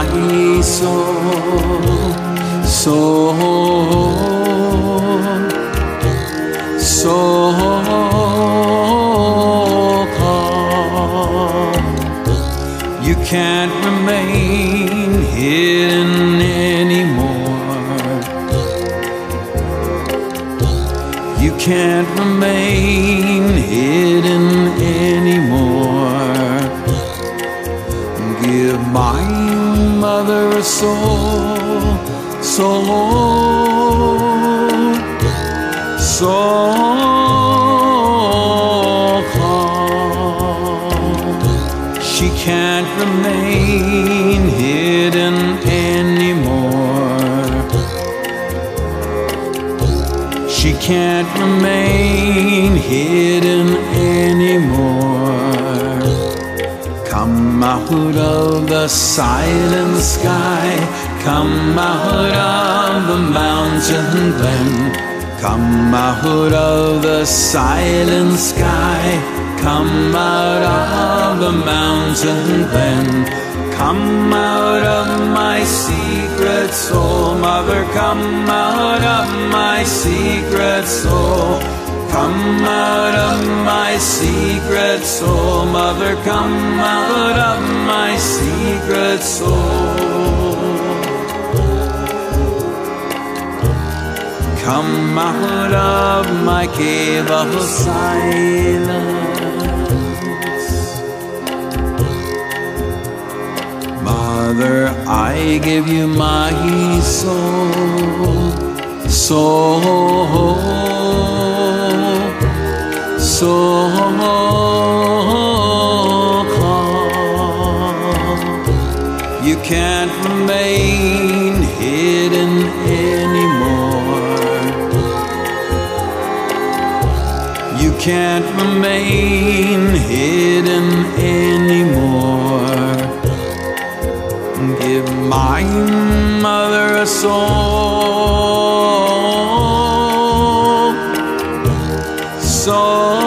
my soul, soul, soul calm. You can't remain hidden anymore. You can't remain hidden anymore. Give my mother a soul, soul, soul calm. She can't remain hidden anymore. She can't remain hidden anymore. Come out of the silent sky, come out of the mountain glen, come out of the silent sky, come out of the mountain glen, come out of my secret soul, mother, come out of my secret soul. Come out of my secret soul, mother, come out of my secret soul. Come out of my cave of silence. Mother, I give you my soul, soul soul call. You can't remain hidden anymore. You can't remain hidden anymore. Give my mother a soul, soul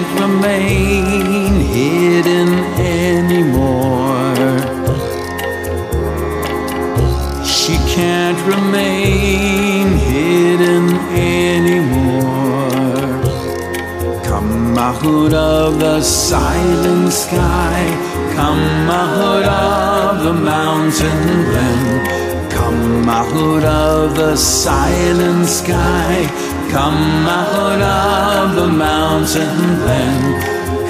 can't remain hidden anymore. She can't remain hidden anymore. Come out of the silent sky, come out of the mountain glen, come out of the silent sky, come out of the mountain glen.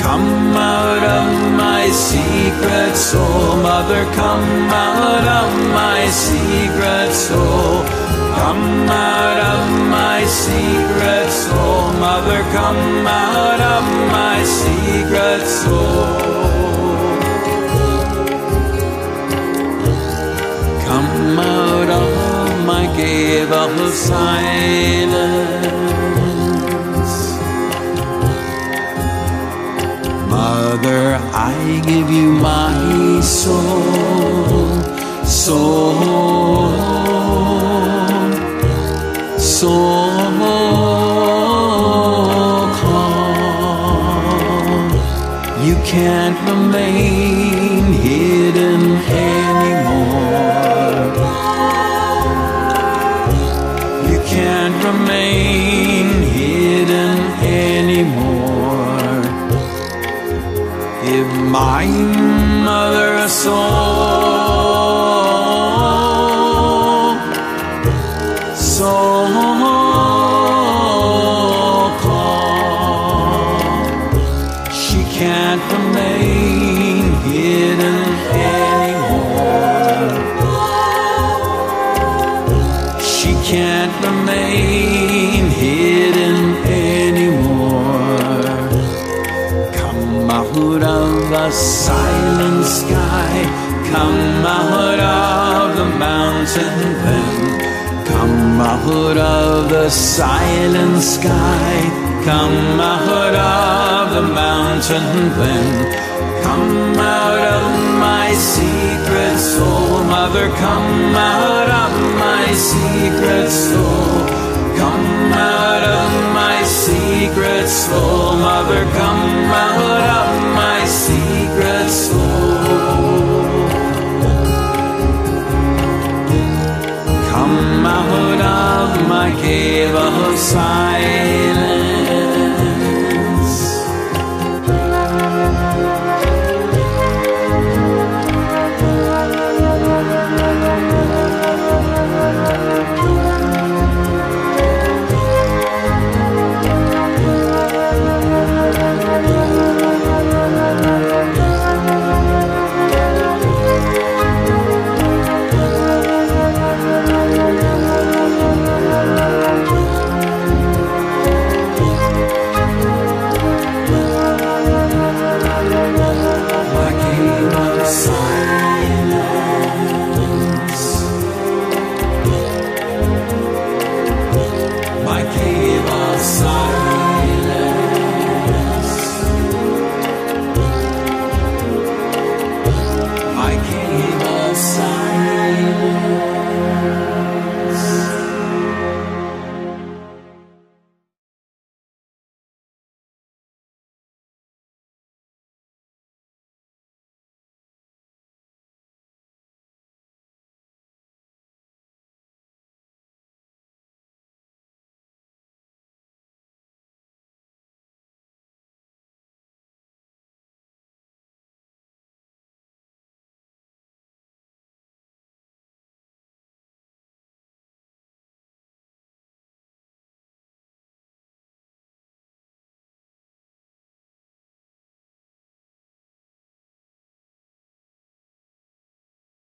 Come out of my secret soul, mother, come out of my secret soul. Come out of my secret soul, mother, come out of my secret soul. Come out of my cave of silence. Mother, I give you my soul, soul, soul. Call. You can't remain hidden Give my mother a soul, soul call. She can't remain out of the silent sky, come out of the mountain glen, come out of the silent sky, come out of the mountain glen, come out of my secret soul, mother, come out of my secret soul. Come out of my secret soul, mother, come sign.